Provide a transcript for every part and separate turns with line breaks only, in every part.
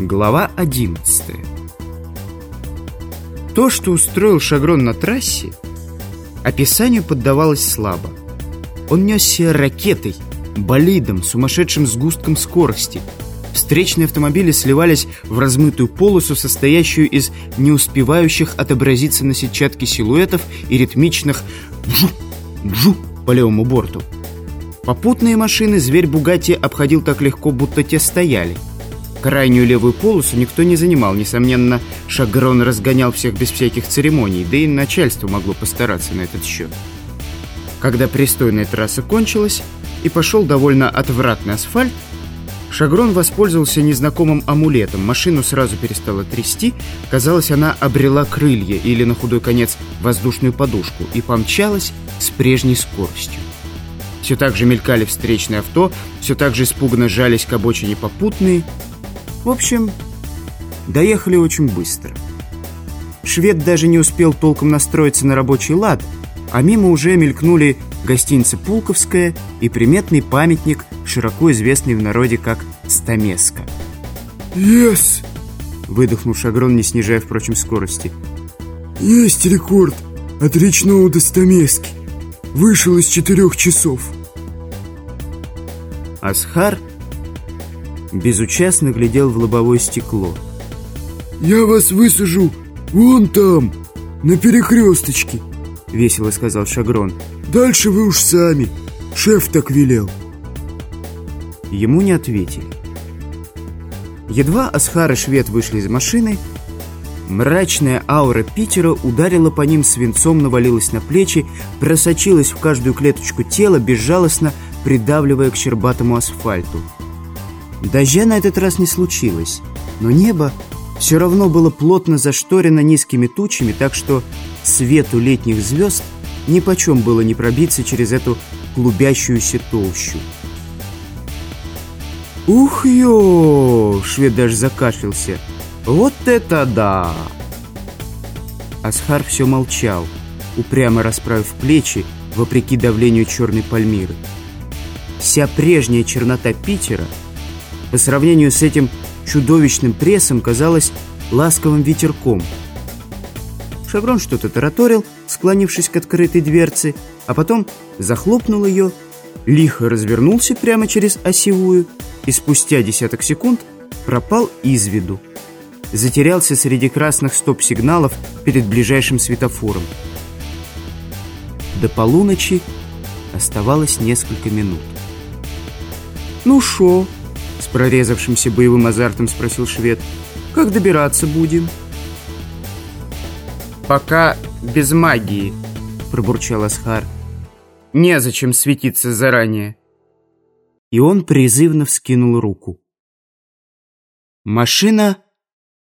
Глава 11 То, что устроил Шагрон на трассе, описанию поддавалось слабо. Он несся ракетой, болидом, сумасшедшим сгустком скорости. Встречные автомобили сливались в размытую полосу, состоящую из неуспевающих отобразиться на сетчатке силуэтов и ритмичных «бжу-бжу» по левому борту. Попутные машины зверь Бугатти обходил так легко, будто те стояли – Крайнюю левую полосу никто не занимал. Несомненно, Шагрон разгонял всех без всяких церемоний, да и начальство могло постараться на этот счет. Когда пристойная трасса кончилась и пошел довольно отвратный асфальт, Шагрон воспользовался незнакомым амулетом. Машину сразу перестала трясти. Казалось, она обрела крылья или, на худой конец, воздушную подушку и помчалась с прежней скоростью. Все так же мелькали встречные авто, все так же испуганно жались к обочине попутные – в общем, доехали очень быстро. Швед даже не успел толком настроиться на рабочий лад, а мимо уже мелькнули гостиница «Пулковская» и приметный памятник, широко известный в народе как «Стамеска».
«Yes!»
— выдохнул Шагрон, не снижая, впрочем, скорости.
«Есть рекорд от речного до Стамески. Вышел из четырех часов».
Асхар безучастно глядел в лобовое стекло.
«Я вас высажу вон там, на перекресточке», — весело сказал Шагрон. «Дальше вы уж сами. Шеф так велел».
Ему не ответили. Едва Асхар и Швед вышли из машины, мрачная аура Питера ударила по ним свинцом, навалилась на плечи, просочилась в каждую клеточку тела, безжалостно придавливая к щербатому асфальту. Дождя на этот раз не случилось, но небо все равно было плотно зашторено низкими тучами, так что свету летних звезд нипочем было не пробиться через эту клубящуюся толщу. «Ух ё!» — швед даже закашлялся. «Вот это да!» Асхар все молчал, упрямо расправив плечи, вопреки давлению черной пальмиры. Вся прежняя чернота Питера — по сравнению с этим чудовищным прессом казалось ласковым ветерком. Шаврон что-то тараторил, склонившись к открытой дверце, а потом захлопнул ее, лихо развернулся прямо через осевую и спустя десяток секунд пропал из виду. Затерялся среди красных стоп-сигналов перед ближайшим светофором. До полуночи оставалось несколько минут. «Ну шо?» С прорезавшимся боевым азартом спросил швед. «Как добираться будем?» «Пока без магии», — пробурчал Асхар. «Незачем светиться заранее». И он призывно вскинул руку. Машина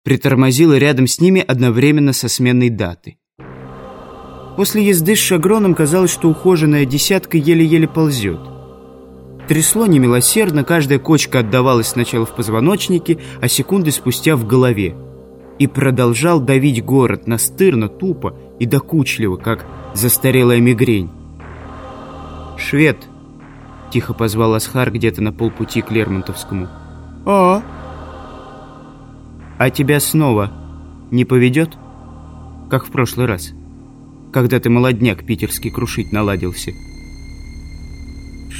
притормозила рядом с ними одновременно со сменной даты. После езды с Шагроном казалось, что ухоженная десятка еле-еле ползет. Трясло немилосердно, каждая кочка отдавалась сначала в позвоночнике, а секунды спустя в голове. И продолжал давить город настырно, тупо и докучливо, как застарелая мигрень. «Швед!» — тихо позвал Асхар где-то на полпути к Лермонтовскому. «А?» «А тебя снова не поведет?» «Как в прошлый раз, когда ты молодняк питерский крушить наладился».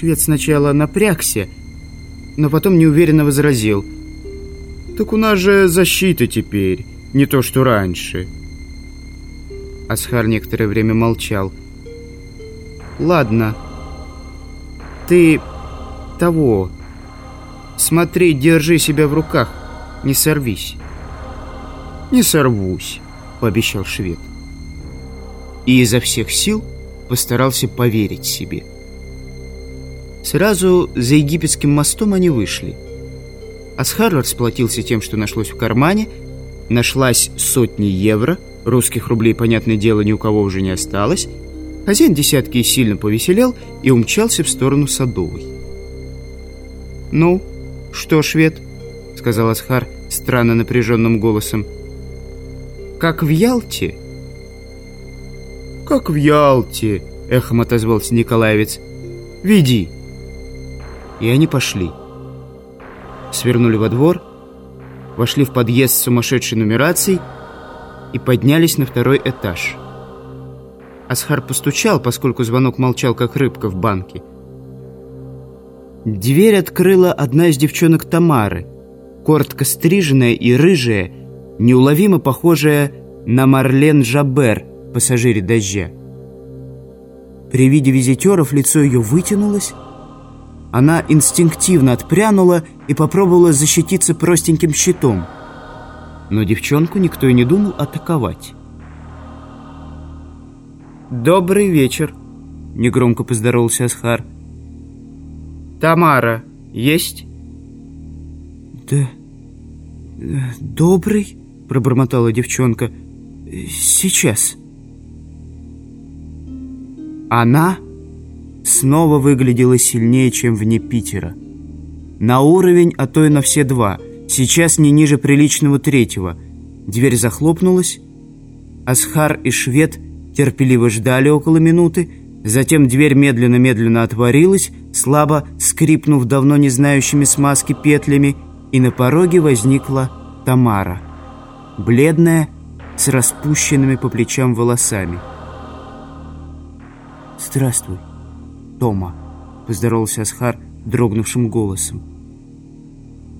Швед сначала напрягся, но потом неуверенно возразил. «Так у нас же защита теперь, не то что раньше». Асхар некоторое время молчал. «Ладно, ты того. Смотри, держи себя в руках, не сорвись». «Не сорвусь», — пообещал швед. И изо всех сил постарался поверить себе. Сразу за египетским мостом они вышли. Асхар расплатился тем, что нашлось в кармане. Нашлась сотни евро. Русских рублей, понятное дело, ни у кого уже не осталось. Хозяин десятки сильно повеселел и умчался в сторону Садовой. «Ну, что, швед?» — сказал Асхар странно напряженным голосом. «Как в Ялте?» «Как в Ялте!» — эхом отозвался Николаевец. «Веди!» И они пошли. Свернули во двор, вошли в подъезд с сумасшедшей нумерацией и поднялись на второй этаж. Асхар постучал, поскольку звонок молчал, как рыбка в банке. Дверь открыла одна из девчонок Тамары, коротко стриженная и рыжая, неуловимо похожая на Марлен Жабер, пассажире дождя. При виде визитеров лицо ее вытянулось, она инстинктивно отпрянула и попробовала защититься простеньким щитом. Но девчонку никто и не думал атаковать. «Добрый вечер», — негромко поздоровался Асхар. «Тамара есть?»
«Да... добрый», — пробормотала девчонка. «Сейчас».
Она снова выглядела сильнее, чем вне Питера. На уровень, а то и на все два. Сейчас не ниже приличного третьего. Дверь захлопнулась. Асхар и швед терпеливо ждали около минуты. Затем дверь медленно-медленно отворилась, слабо скрипнув давно не знающими смазки петлями, и на пороге возникла Тамара. Бледная, с распущенными по плечам волосами.
«Здравствуй», Тома», — поздоровался Асхар дрогнувшим голосом.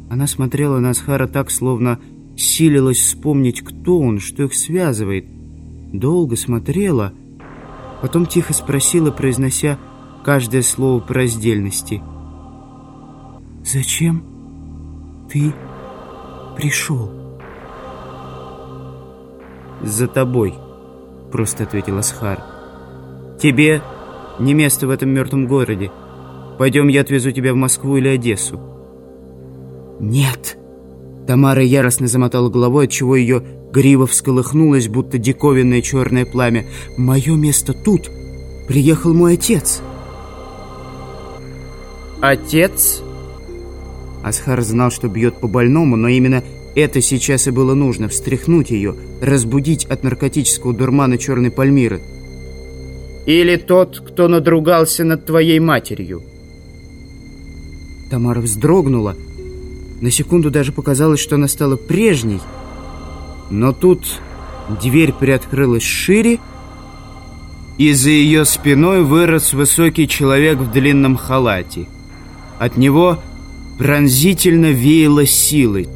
Она смотрела на Асхара так, словно силилась вспомнить, кто он, что их связывает. Долго смотрела, потом тихо спросила, произнося каждое слово по раздельности. «Зачем ты пришел?»
«За тобой», — просто ответил Асхар. «Тебе не место в этом мертвом городе. Пойдем, я отвезу тебя в Москву или Одессу».
«Нет!» Тамара яростно замотала головой, отчего ее грива всколыхнулась, будто диковинное черное пламя. «Мое место тут! Приехал мой отец!»
«Отец?»
Асхар знал, что бьет по больному, но именно это сейчас и было нужно — встряхнуть ее, разбудить от наркотического дурмана черной пальмиры.
Или тот, кто надругался над твоей матерью?»
Тамара вздрогнула. На секунду даже показалось, что она стала прежней. Но тут дверь приоткрылась шире, и за ее спиной вырос высокий человек в длинном халате. От него пронзительно веяло силой.